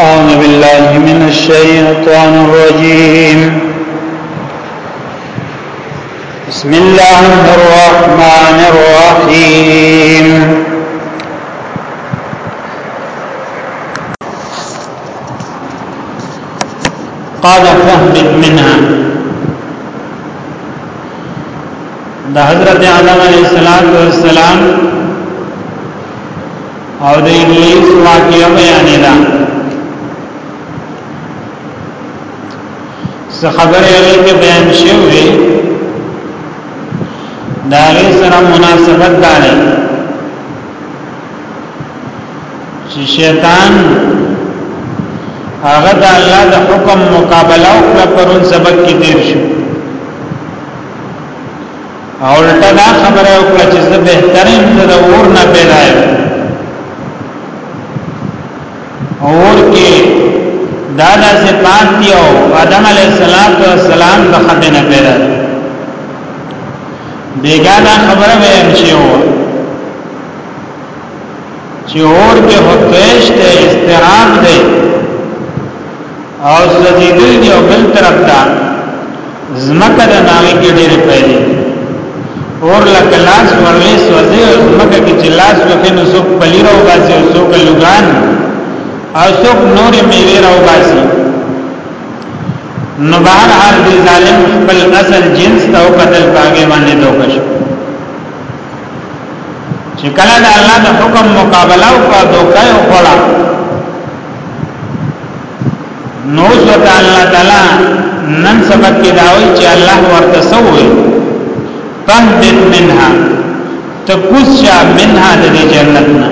أعوذ بالله من الشيطان الرجيم بسم الله الرحمن الرحيم قال فهبت منها دا حضرت آدم علیہ السلام او د انګلیس واقعیا بیانې ده څه خبره یې کې بیان شوې دا غي سره مناسبت دار چې شیطان هغه د الله د حکم مقابله او پر سبق کې تیر شو او الټا دا خبره وکړه چې زه بهترین زه د اور نه پیدا یم اور کې دا د صفات دی او آدم علی السلام او سلام د خټه نه پیدا بیګا دا خبره ویم چې چې اور کې خو تیش دی استراب دی او سوځېدل دی او بل طرف ته ځمکه د ناوي کې ډېرې پیلې اور لکه لاس ورلې سوځي او ځمکه کې چې لاس وکړي نو څوک پلی راو باسي او څوک لوګان او څوک نورې میوې راو باسي نو بهر حال دی ظالم خپل اصل جنس ته او قتل باغې باندې دوکش چې کله د الله د حکم مقابله او په دوکه او خړه نو سوته الله تعالی نن سبق کې داوي چې الله ورته سووي فهدت منها تکوشا منها د دې جنت نه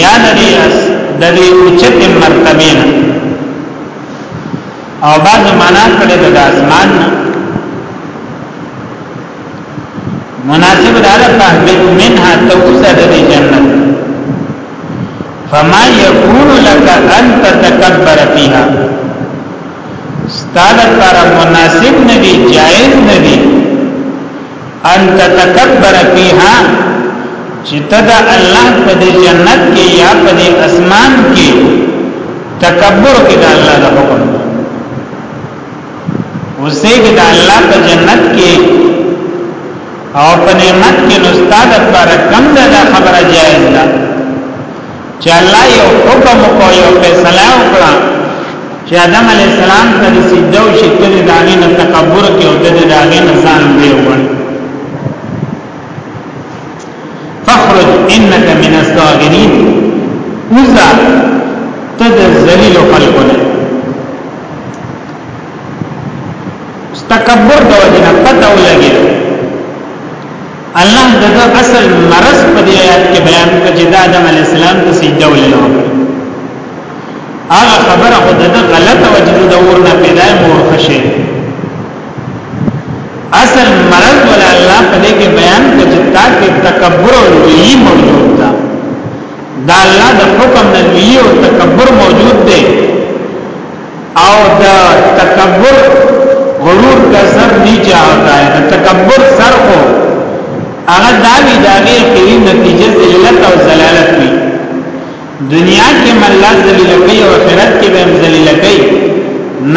یا د دې د دې اوچت مرتبه نه او بعض معنا کړي د اسمان نه مناسب دار فهبت منها توسع دی جنت فما يكون لك ان تتكبر فيها استاد پر مناسب ندی جائز ندی ان تتکبر فیها چې تدا الله په دې جنت کې یا په دې اسمان کې تکبر کې د الله د حکم اوسې کې د الله په جنت کې او په نعمت کې نو استاد پر کم ده خبره جایز ده چې الله یو حکم کو یو فیصله وکړه چې آدم علی السلام ته د سجده او شکر دانه نه تکبر کې او د دانه نه ځان دی وړ فخرج انك من الصاغرين وزا تد ذلیل خلقنا تکبر د وجنه پته ولګي الله دغه اصل مرض په دې آیات کې بیان کړ چې د آدم علی السلام ته سجده ولنه هغه خبره خو د غلط وجود د اور نه پیدا مور خشه اصل مرض ول الله په دې کې بیان کړ چې تا کې تکبر او لوی موجود ده دا الله د حکم نه لوی او تکبر موجود دی او د تکبر غرور کا سر نیچا ہوتا ہے د تکبر سر کو هغه داوی داغه خیری نتیجه ذلت او ذلالت وی دنیا کې مله ذلیل کوي او آخرت کې به ذلیل کوي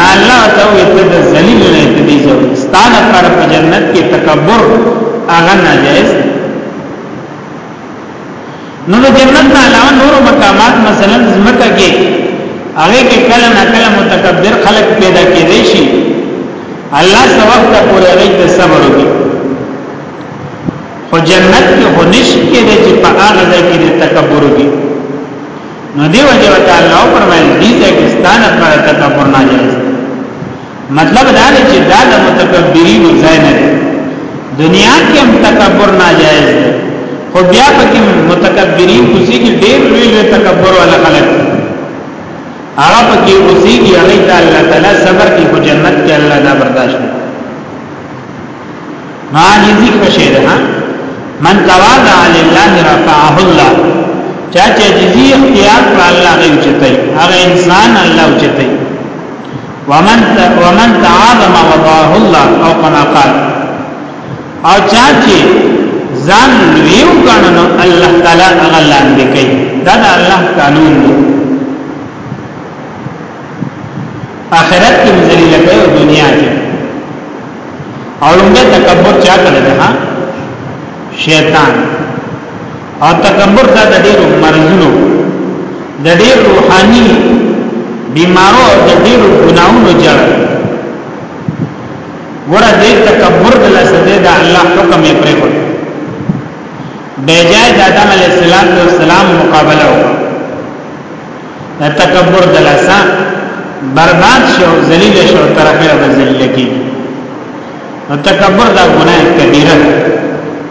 نه الله ته وي ته ذلیل نه ته دي ځو ستانه پر جنت کې تکبر هغه ناجائز نو د جنت نه علاوه نور مقامات مثلا زمکه کې هغه کې کله نه کله متکبر خلق پیدا کېدې شي الله سبب ته پورې غي د صبر وکړي خو جنت کې هنش کې د چې په هغه ځای کې د تکبر وکړي نو دیو دیو تعالی فرمایي دې ځای کې ستانه پر تکبر نه جایز مطلب دا دی چې دا د متکبرینو ځای نه دی دنیا کې هم تکبر ناجایز دی خو بیا پکې متکبرین اوسې کې ډېر لوی لوی تکبر ولا خلک هغه پکې اوسې کې هغه ته الله تعالی صبر کې په جنت کې الله دا برداشت معاجزی کشی ده من تواضع لله رفعه الله چا چې جزی اختیار پر الله غي چتای هغه انسان الله چتای ومن ومن تعاظم وضعه الله او کما قال او چا چې ځان لویو کړنو الله تعالی هغه لاندې کوي دا د الله قانون دی آخرت کې مزري لګي او دنیا کې او لومبه تکبر چا کړی ده شیطان او تکبر دا د ډیرو مرزونو د ډیر روحاني بیمارو او د ډیرو ګناونو جړ ګوره دې تکبر د لاسه ده د الله حکم یې پرې کړ بیجای د آدم علی السلام مقابله وکړه تکبر دلاسا برباد شو ذلیل شو تر اخره به ذلیل کی نو تکبر دا ګناه کبیره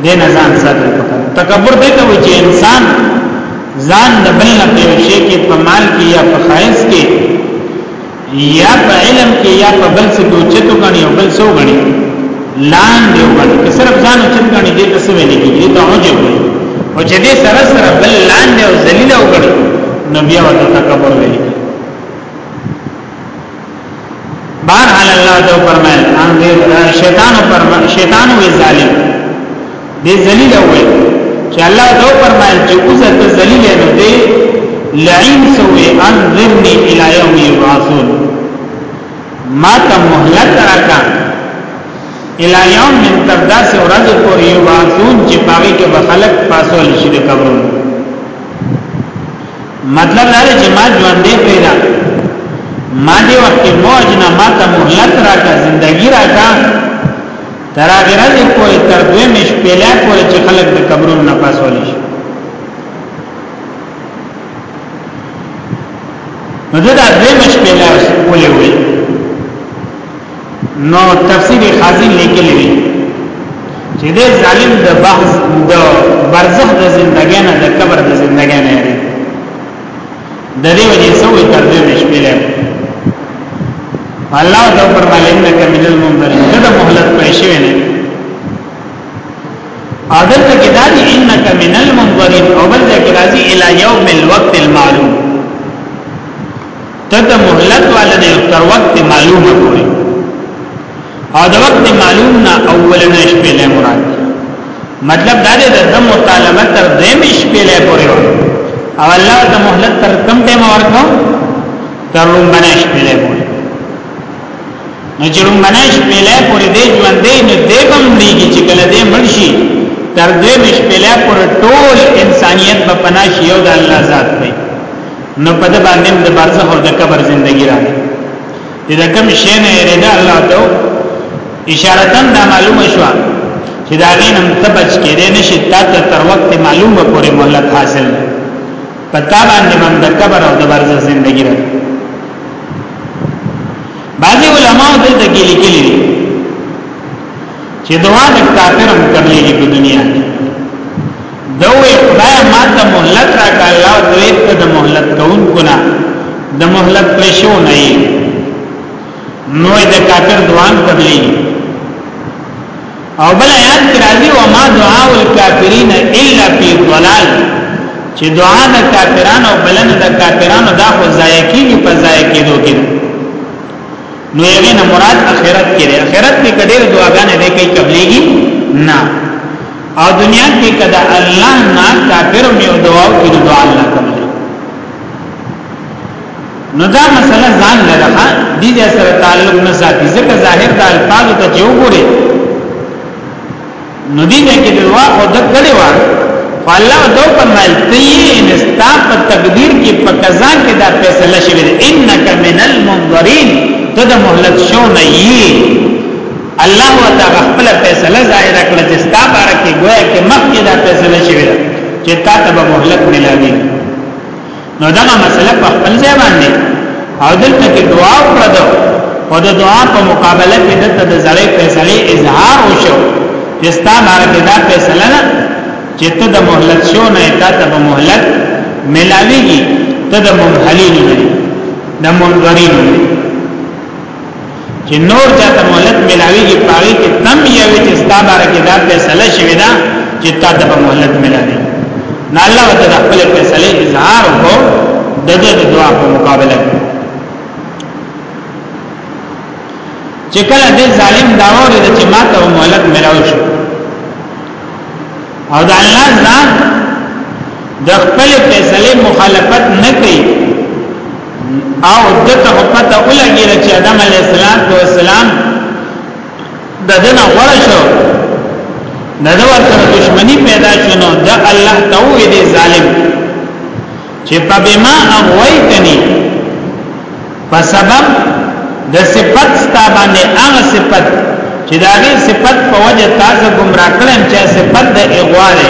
ده نه ځان ساتل پکار تکبر دې ته وی چې انسان ځان د بل نه پیوشي کې په مال کې یا په خایس کې یا په علم کې یا په بل څه کې اوچتو غني او بل څو غني لاندې وغني که صرف ځان اوچت غني دې ته څه ویل کېږي ته عجب وي او چې دې سره سره بل لاندې او ذلیل وغني نو بیا ورته تکبر ویل کېږي بهر حال الله ته فرمایل ان دې شیطان فرمایل شیطان وی ظالم دې ذلیل وې چې الله دو فرمایل چې اوزه ته ذلیل نه دې لعین سوې انذرنی الی یوم یبعثون ما ته مهلت راکا الی یوم من تر داسې ورځې پورې یبعثون چې پاګه کې به خلق پاسول شي د قبرونو مطلب دا دی چې ما ژوند دې پیدا ما دې وخت موج نه ما ته مهلت راکا زندگی راکا تر هغه ورځې پورې تر دوی مش پیلا پورې چې خلک د قبرونو نه پاسول شي نو دا دوی مش پیلا ولې وي نو تفسیر خازن لیکلی وي چې دې ظالم د بحث د برزخ د زندګۍ نه د قبر د زندګۍ نه د دې وجه سوې تر دې مشکل الله ته فرمایلی انک من المنذرین دا مهلت پېښې نه عادت کې دا دی انک من المنذرین او بل ځکه راځي الی یوم الوقت المعلوم ته د مهلت والنه تر وخت معلومه کوي او د وخت معلوم نه اولنې شپې له مراد مطلب دا دی د مطالبه تر دې مش په لای پورې و او الله ته مهلت تر کم ټیم ورکو تر لومبنه شپې لای پورې نو چې لومبنه شپې لای پورې دې ژوندې نو دې بم دیږي چې کله دې مرشي تر دې مش په لای پورې ټول انسانيت په پناه شي او د الله ذات دی نو په دې باندې د برزخ او د قبر ژوندۍ راځي چې دا کوم شی نه یې دا الله ته اشارتن دا معلومه شو چې دا غینم تبج کېدې نشي تا ته تر وخت معلومه پورې مهلت حاصل پتا باندې باندې قبر او د برزه ژوندۍ ده بعضی علما دلته کې لیکلي دي چې دعا د کافرم قبلې په دنیا کې ده وې خدای ما ته مهلت راکا الله دوی ته د مهلت کون کنا د مهلت پرشو نه یې نوې د کافر دوان قبلي او بل آیات کې راځي او ما دعا الکافرین الا فی ضلال چې دعا د کافرانو بلنه د کافرانو دا خو ضایع کیږي په ضایع کېدو کې نو یې نه مراد اخرت کې اخرت کې کډېر دعاګانې دې کوي قبليږي نه او دنیا کې کدا الله نه کافر یو دعا کوي نو دعا الله کوي نو دا مسله ځان لره دي د سره تعلق نه ساتي ځکه ظاهر د الفاظ ته جو ګوري نو دي نه کې دعا او د کړي وا الله دو فرمایل تی نستا په تقدیر کې په قضا کې دا فیصله شوی انک من المنظرین ته د مهلت شو نه یی الله وتعالى خپل فیصله ظاهر کړه چې ستا باره کې ګویا کې مخکې دا فیصله شوې ده چې تا ته به مهلت ملاوي نو دا مسله په خپل ځای باندې او دلته کې دعا وکړه او د دعا په مقابله کې دته د زړې فیصله اظهار وشو چې ستا باره کې دا فیصله نه چې ته د مهلت شو نه تا ته به مهلت ملاويږي ته د ممهلین نه د منظرین نه چې نور چاته مهلت ملاويږي پاره کې تم یوي چې ستا باره کې دا فیصله شوی دا چې تا ته مهلت ملاوي نه الله وتعالى خپل فیصله اظهار کو د دې دعا په مقابله کې چې کله دې ظالم داوا لري چې ما ته مهلت ملاوي شو او دا الله ځان د خپل فیصله مخالفت نه کوي او دته پته ولګی چې آدم علیه السلام د دنه غوړ شو د دوه سره دښمنی پیدا شونه د الله توې دې ظالم چې په بما اغویتنی په سبب د صفت ستا باندې هغه صفت چې دا غي صفت په وجه تاسو گمراه کړم چې صفت د اغواله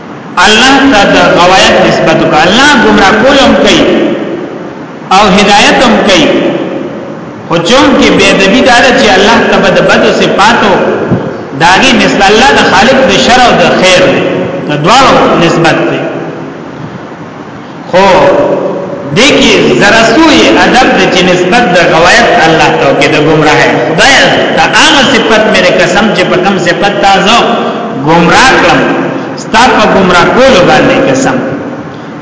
الله ته د غوایت نسبت وکړه الله گمراه کولم کوي او هدایت هم کوي خو چون کې بے ادبی دار چې الله ته بد بد صفاتو داغي مثل الله د خالق د شر او د خیر د دوارو نسبت دی خو دې کې زرسوی ادب د چې نسبت د غوایت الله ته کې د گمراه خدای ته هغه صفت مې قسم چې په کوم صفت تاسو گمراه کړم ستا په گمراه کول باندې قسم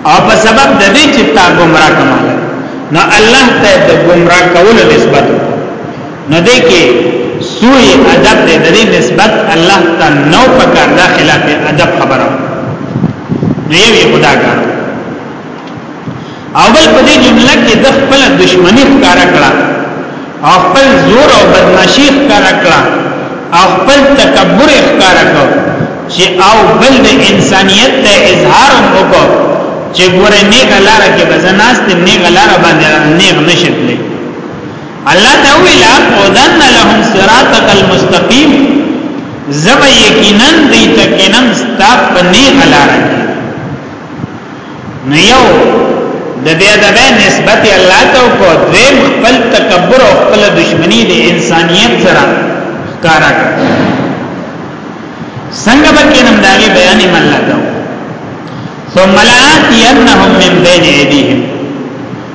او په سبب د دې چې تا گمراه کمال نو الله ته د گمراه کولو نسبت نو دې کې سوء ادب دې دې نسبت الله ته نو پکار دا خلاف ادب خبره نه یې خدا کار اول په دې جمله کې د خپل دشمنی ښکارا کړه او خپل زور او بدمعشی ښکارا کړه او خپل تکبر ښکارا کړه چې او بل د انسانيت ته اظهار وکړه چې ګوره نیک لار کې بزناست نیک لار باندې نیک نشتلې الله ته ویل اقودن لهم صراطک المستقیم زب یقینا دی تکینا ستا په نیغ لار نو یو د دې د نسبت الله ته کو دویم خپل تکبر او خپل دشمنی د انسانیت سره کارا څنګه به کینم داغه بیان یې مله ثم لآتينهم من بين أيديهم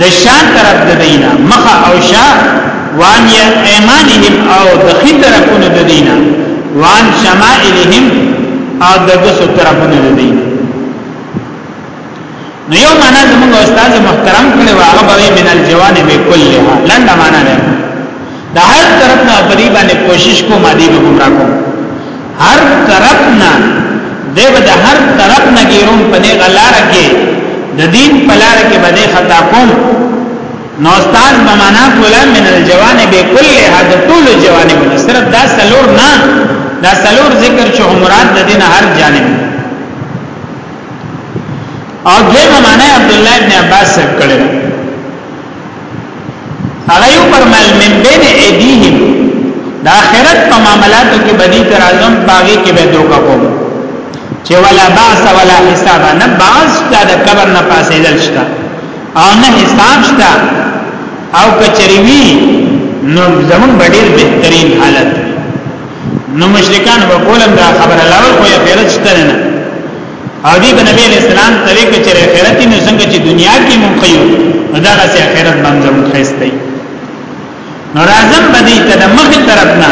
د شا طرف د دینا مخه او شا وان یا ایمانهم او د خی طرفونو د دینا وان شمائلهم او د ګسو طرفونو د دینا نو یو معنا زموږ استاد محترم کړي واغه به من الجوانب كلها لنډه معنا ده د هر طرف نه په دې باندې کوشش کوم دې به ګمرا کوم هر طرف نه دې به د هر طرف نه ګیروم په دې غلار کې د دین په لار کې به دې خطا کوم نو استاد بمانا کولا من الجوانب كلها د ټول جوانب صرف دا سلور نه دا سلور ذکر چې مراد د دین هر جانب او دغه معنی عبد الله ابن عباس څخه کړی هغه یو پرمل من بین ایدیهم د آخرت په معاملاتو کې بدی ترازم باغی کې به دوکا کوم چې ولا باس ولا حساب نه باس دا د قبر نه پاسې دل شتا او نه حساب شتا او کچریوی نو زمون بډیر بهترین حالت نو مشرکان وکولم دا خبر لاول خو یې غیرت شته نه او دی بنبی علیہ السلام توی کچر اخیرتی نو سنگا چی دنیا کی منقیو نو دا غسی اخیرت بانزم خیستی نو رازم بدی تا دا مخی طرفنا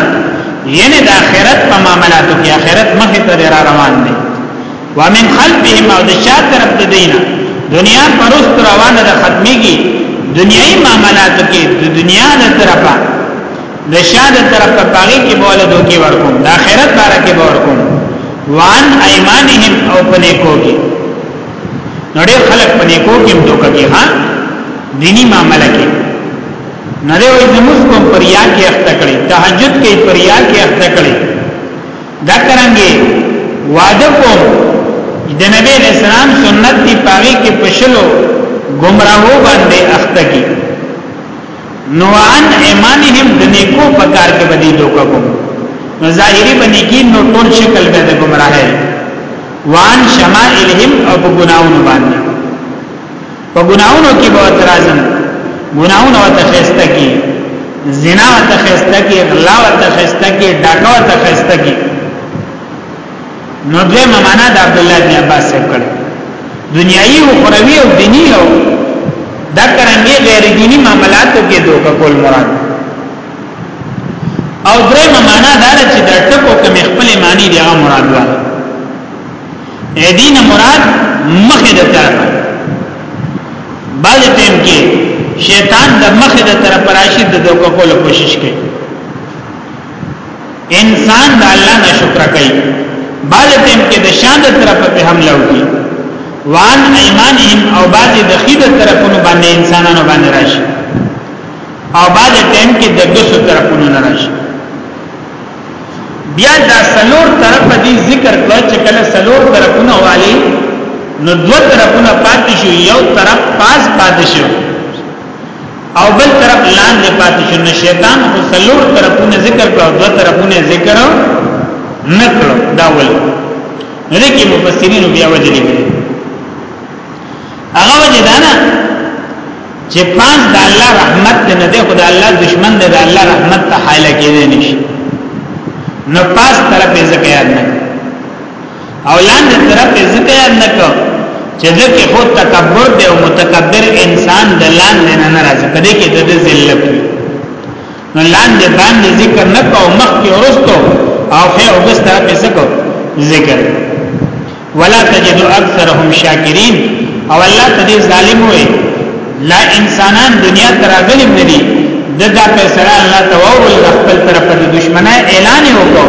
یعنی دا اخیرت پا معاملاتو کی اخیرت مخی تا را روان دی ومن خلفهم او دا شاد طرف دا دینا دنیا پرست روان دا ختمی کی دنیای معاملاتو کی دا دنیا دا طرفا د شاده طرف ته پاغي کې بوله دوکي ورکوم د آخرت باره کې ورکوم وان ايمانهم او پنه کو کې نړۍ خلق پنه کو کې دوکه کې ها دینی معاملې کې نړۍ وې زموږ کوم پریا کې اخته کړي تهجد کې پریا کې اخته کړي دا کرانګي وعده کوم د نبی اسلام سنت دی پاغي کې پښلو گمراهو باندې اخته کی نو ان ایمانهم د نیکو په کار کې بدی دوکه کوم نو ظاهری باندې کې نو ټول شکل به د گمراهی وان شمائلهم او په ګناونو باندې په ګناونو کې به ترازم ګناونو ته خسته کې زنا ته خسته کې غلا ته خسته کې ډاکو ته خسته کې نو دوی معنا د عبد الله بن عباس څخه کړ دنیایي او اخروی او دینی او دا کرانګي غیر دینی معاملاتو کې دوکه کول مراد او درې معنا دا چې د ټکو کوم خپل معنی دی هغه مراد و اې دین مراد مخه د طرف بعد ټیم کې شیطان د مخه د طرف راشد د دوکه کول کوشش کوي انسان د الله نه شکر کوي بعض ټیم کې د شان د طرفه په حمله وکړي وان ایمانهم او بعض د خید طرفونو باندې انسانانو باندې راشي او بعض ټیم کې د ګسو طرفونو نه راشي بیا دا سلور طرف دې ذکر کړ چې کله سلور طرفونه والي نو دو طرفونه پاتې شو یو طرف پاس پاتې شو او بل طرف لاندې پاتې شو نو شیطان خو څلور طرفونه ذکر کړو دوه طرفونه ذکر نه کړو دا ولې لکه مفسرین بیا وجه دي هغه وجه دا نه چې پاس د الله رحمت نه ده خدای الله دشمن ده د الله رحمت ته حایله کېدې نشي نو پاس طرف یې زکه یاد نه او لاندې طرف ځکه یاد نه کو چې ځکه خو تکبر دی او متکبر انسان د لاندې نه ناراضه کدي کې د ذلت نو لاندې باندې ذکر نه کو مخ کې ورستو او خیر وګس طرف څه کو ذکر ولا تجد اکثرهم شاکرین او الله ته ظالم وي لا انسانان دنیا تراغلی ندی د دا فیصله الله تواول د خپل طرف د دشمنه اعلان وکړو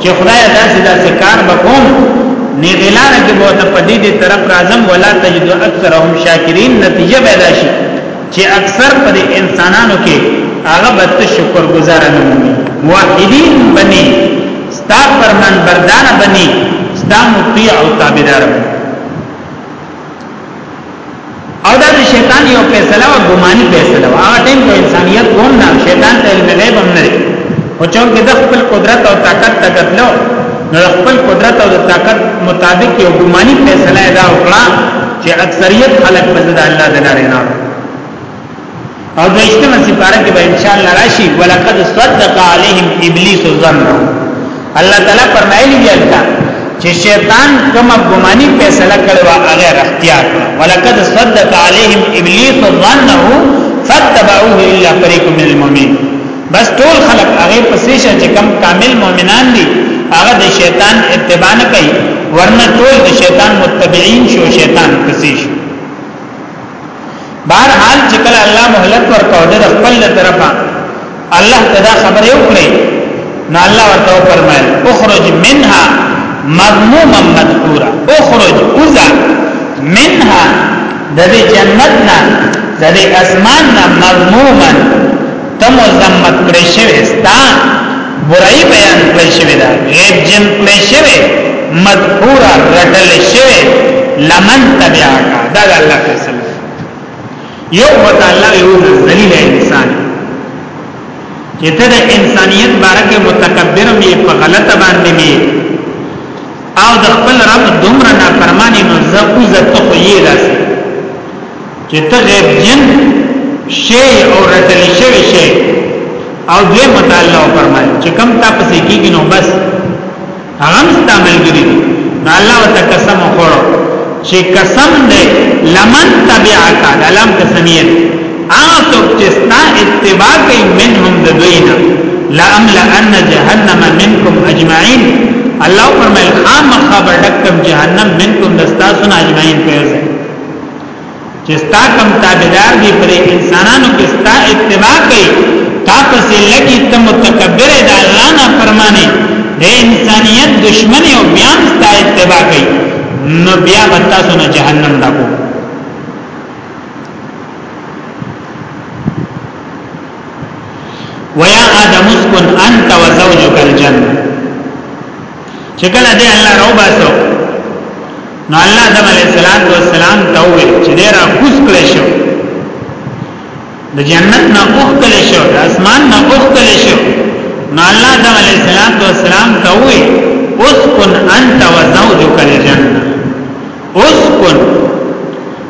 چې خدای داسې داسې کار وکوم نه غلاره کې به ته پدې دې طرف راځم ولا تجد اکثرهم شاکرین نتیجه پیدا شي چې اکثر پر انسانانو کې هغه بت شکر گزار نه مومي موحدین بني ستا پرمن بردان بني ستا مطیع او تابعدار بني او دا شیطان یو فیصله او ګماني فیصله او هغه ټیم کو انسانیت کوم نه شیطان ته علم غیب هم نه او چون کې د خپل قدرت او طاقت تکتلو نو خپل قدرت او طاقت مطابق یو ګماني فیصله ادا وکړه چې اکثریت خلک په ځد الله د لارې نه او دویشتمه سپاره کې به ان شاء الله راشي ولقد صدق عليهم ابلیس الظن الله تعالی فرمایلی دی البته چې شیطان کومه ګماني فیصله کړو هغه اختیار ولقد صدق عليهم ابلیس ظنه فتبعوه الا فريق من المؤمنين بس ټول خلق هغه پسې چې کم کامل مؤمنان دي هغه د شیطان اتباع نه کوي ورنه ټول د شیطان متبعين شو شیطان پسې شو بهر حال چې کله الله مهلت ورکاو د خپل طرفه الله تدا خبر یو کړی نو الله ورته فرمایل اخرج منها مذموما مذکورا اخرج اوزا منها د جنتنا د اسماننا مذموما ته مزمت کړی شوی ستا برای بیان کړی شوی دا غیب جن کړی شوی مدحورا رټل شوی لمن تبعاکا دا دا اللہ فیصل یو بتا اللہ یو ذلیل انسان چې ته د انسانیت بارکه متکبر می په غلط باندې می او د خپل رب دومره نافرمانی نو زه او زه ته خو یې لاسه چې ته غیب جن شی او رټل شوی شی او دوی متعالی او فرمایي چې کم تا پسې کیږي نو بس هغه مستعمل کړي نو الله وتعالى قسم وکړو چې قسم دې لمن تبعک علم قسمیت هغه څوک چې ستا اتباع کوي منهم د دوی نه لامل ان جهنم منکم اجمعين الله فرمایل خامخ خبر دکم جهنم منکم دستاسو اجمعين پیوځي چې ستا کم تابعدار دی پر انسانانو کې ستا اتباع کوي تا پسې لګي ته متکبر د الله نه فرمانه د انسانيت دشمن او بیا ستا اتباع کوي نو بیا وتا سونه جهنم ډکو ويا آدم اسكن أنت وزوجك الجنة چې کله دې الله راو باسو نو الله آدم علیه السلام ته وې چې دې را کوس کړې شو د جنت نه اوخ کړې شو د اسمان نه اوخ کړې شو نو الله آدم علیه السلام ته وې اوس کن انت وزوجک الجنه اوس کن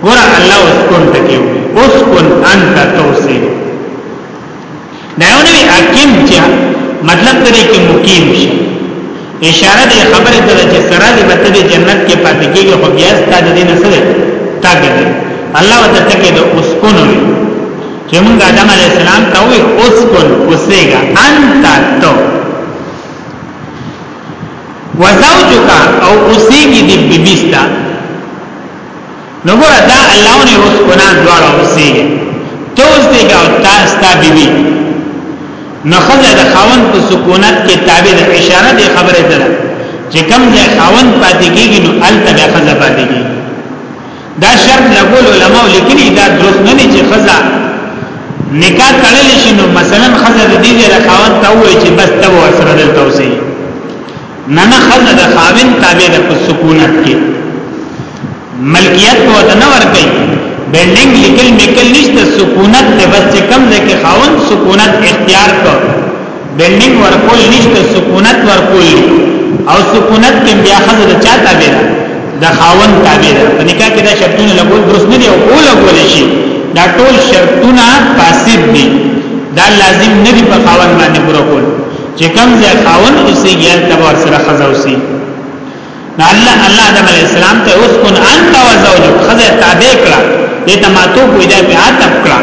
ګور الله اوس کن تکي اوس کن انت توسي دا یو نوی حاکم چې مطلب دا دی چې مقیم شي اشاره دی خبره ته چې سره دې به ته جنت کې پاتې کېږي خو بیا ستاسو دې نه سره تاګه دی الله وت ته کې د اسکون وي چې موږ آدم علی السلام ته وي اسکون اوسېګا انت تو وزوجک او اوسېګي دې بیبيستا نو ګور دا الله نه اوس ګناه دواړه اوسې ته اوس دې ګاو تاسو ته بیبي نو خزه د خاون په سکونت کې تابع د اشاره دی خبره ده چې کم ځای خاون پاتې کیږي نو الته بیا خزه پاتې کیږي دا شرط لګول علماء لیکلي دا درست نه دي چې خزه نکاح تړل شي نو مثلا خزه د دې د خاون ته وایي چې بس ته ورسره دلته اوسې نه نه خزه د خاوین تابع ده په سکونت کې ملکیت کو ته نه ور کوي بلډینګ لیکل میکل نشته سکونت ته بس چې کم ده کې خاون سکونت اختیار کو بلډینګ ورکول نشته سکونت ورکول او سکونت کې بیا خزه د چا تابع ده د خاون تابع ده په نکاح کې دا شرطونه لګول درست نه دي او کول کول شي دا ټول شرطونه فاسد دي دا لازم نه دي په خاون باندې پوره کول چې کوم ځای خاون اوسېږي هلته به ورسره ښځه اوسېږي نو الله الله آدم علیه السلام ته اسکن انت و زوجک ښځه تابع کړه دې ته ماتو کوی دا په عتب کړه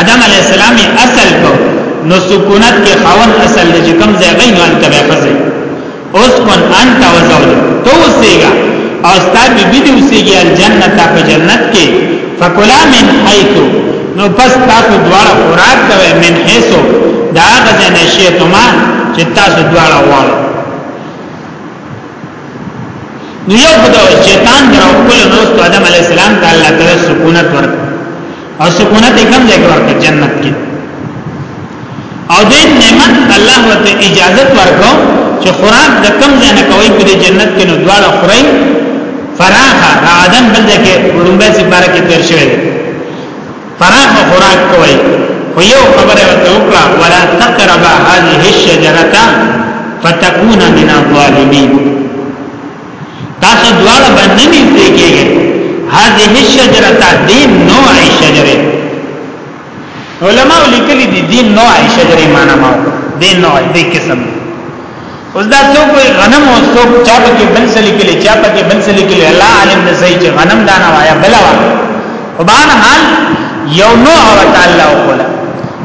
آدم علیه السلام یې اصل کو نو سکونت کې خاون اصل دی چې کوم ځای غي نو هلته به ښځه اسکن انت و زوجک تو اوسېږي او ستاسو بیبي دې اوسېږي الجنت په جنت کې فکلا من حيث نو پس تاسو دواړه خوراک کوي من حيثو دا غزه نشیتما چې تاسو دواړه وړو نو یو خدای شیطان درو خپل دوست آدم علی السلام ته الله تعالی سکونت ورک او سکونت کوم ځای کې ورک جنت کې او دې نعمت الله ورته اجازه ورکو چې خوراک د کم ځای نه کوي په جنت کې نو دواړه خوري فراخه آدم بلکې وړومبه سي بارکه تیر شوی فراخ خوراک کوي خو یو خبره ورته وکړه ولا تقرب هذه الشجره فتكون من الظالمين تاسو دواړه باندې نږدې کېږئ هذه الشجره دې نوع شجره علماء لیکلي دي دې نوع شجره معنا ما دې نوع دې قسم اوس دا څوک وي غنم او څوک چا په کې بل څه لیکلي چا په کې بل څه لیکلي الله عالم نه صحیح چې غنم دانا وایا بل وا وبان حال یو نو او تعالی او کولا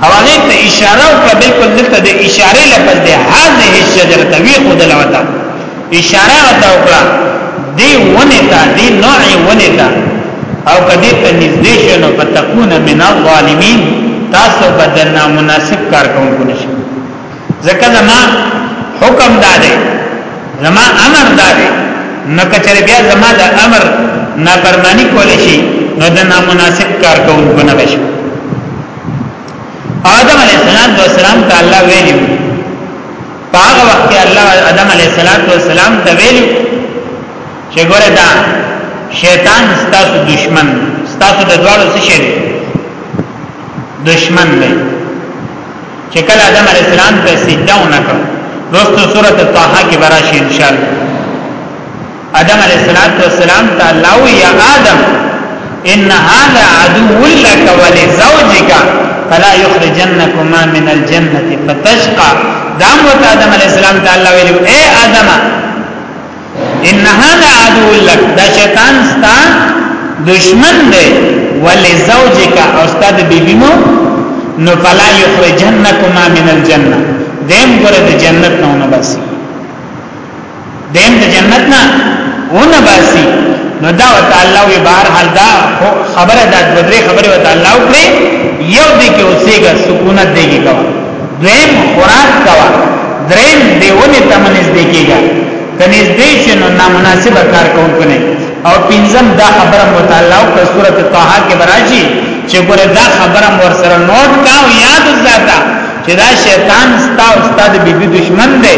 او هغه ته اشاره او کله بالکل دلته د اشاره لپس ده هاذه الشجره توی خود لوتا اشاره وتا وکړه دی ونه تا دی نوع ونه تا او کدی ته نږدې شنو فتكون من الظالمین تاسو بدلنا مناسب کار کوونکو نشئ ځکه زما حکم دا دی زما امر دا دی نو کچر بیا زما د امر نافرمانی کول شي نو د نامناسب کار کوونکو نه بشي آدم علیہ السلام دو سلام تا اللہ ویلی پاغ وقت اللہ آدم علیہ السلام دو سلام تا ویلی چه گوره دا شیطان ستاسو دشمن ستاسو ددوارو سشه دی دشمن دی چې کله آدم علیه السلام ته سجده ونکړ رستو سورۃ طه کې براشي ان شاء الله آدم علیه السلام ته الله یا آدم ان هذا عدو لك ولزوجك فلا يخرجنكما من الجنه فتشقى دعوت آدم علیه السلام تعالی ویلو اے آدمہ ان هذا عدو لك دا شیطان ستا دشمن دی ولی زوجک او ستا د بیبی مو نو فلا یخرجنکما من الجنه دیم ګره د جنت نه ونه باسي دیم د جنت نه ونه باسي نو دا تعالی وی بهر حال دا خبره دا درې خبره تعالی وکړي یو دې کې اوسېګا سکونت دې کې کوي دویم خوراک کوا دریم دیونه تمنز دی کیگا کنیز دی شنو نامناسب کار کون کنی او پینزم دا خبر متعلق که صورت طاها که براجی چه گره دا خبر ورسر نوٹ کاو یاد زاتا چه دا شیطان ستا و ستا دا بی بی دشمن دی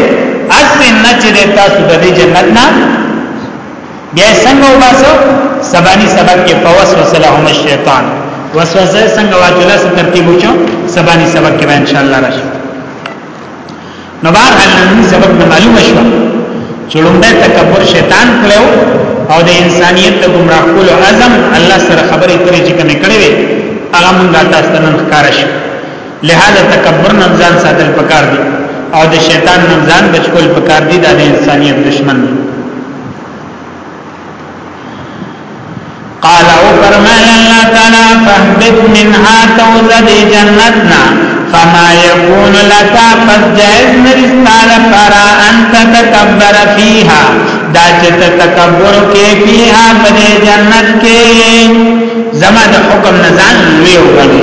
اسی نچه دی تاسو دا دی جنت نا بیا څنګه وباسو سبانی سبق کې فوسوس لهم الشیطان وسوسه څنګه واجلا سره ترتیب وچو سبانی سبق کې ان شاء الله راشي نو بار هلنی سبق نه معلومه شو چلومبه تکبر شیطان کړو او د انسانیت د گمراه کولو عزم الله سره خبرې کړې چې کوم کړې وي هغه مونږ تاسو ته نن ښکار شي لہذا تکبر نه ځان ساتل پکار دي او د شیطان نه ځان بچول پکار دي د انسانیت دشمن دی قال او فرمائل اللہ تعالی فهبت منها توزد جنتنا فما يكون لك پس جائز نرستا لپارا انت تکبر فيها دا چت تکبر کے فيها پدے جنت کے زمان حکم نزان لیو بنی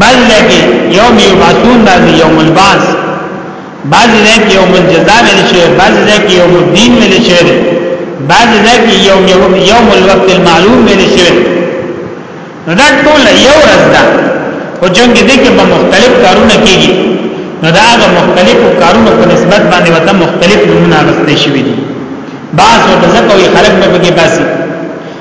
بعض ځای کې یوم یبعثون راځي یوم البعث بعض ځای کې یوم الجزاء ویل شي بعض ځای کې یوم الدین ویل شي بعض ځای کې یوم یوم الوقت المعلوم ویل شي دا ټول یو ورځ ده او جنگ دې کې به مختلف کارونه کیږي نو دا هغه مختلفو کارونو په نسبت باندې وته مختلف نمونه راستې شوې دي بعض او ځکه وي خلک به کې باسي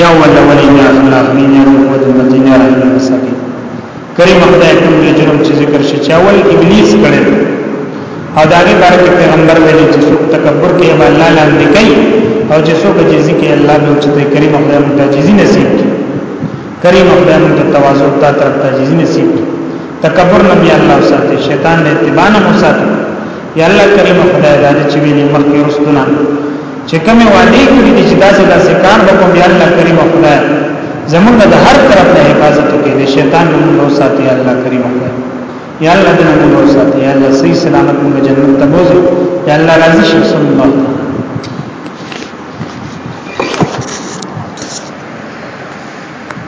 یا ولا ولی نه اخلا اخلی نه اخلی قوت امتی نه اخلی مساقی کریم خدای کوم دی جرم چې ذکر شي چې اول ابلیس کړي او دا غي بار کې پیغمبر ویلي چې څوک تکبر کوي او الله لاندې کوي او چې څوک جزي کوي الله به چې کریم خدای مونږ ته جزي نصیب کړي کریم خدای مونږ ته تواضع ته طرف ته جزي نصیب کړي تکبر نه بیا الله ساتي شیطان نه اتباع نه ساتي یا الله کریم خدای دا چې ویلي مخکې رسولان چې کومه وعده کړې دي چې داسې داسې کار به کوم یا الله کریم خدای زمونږ د هر طرف نه حفاظت وکړي د شیطان نه موږ ساتي الله کریم خدای یا الله دې موږ ساتي یا الله صحیح سلامت موږ جنت ته بوزي یا الله راضي شي صلی الله علیه وسلم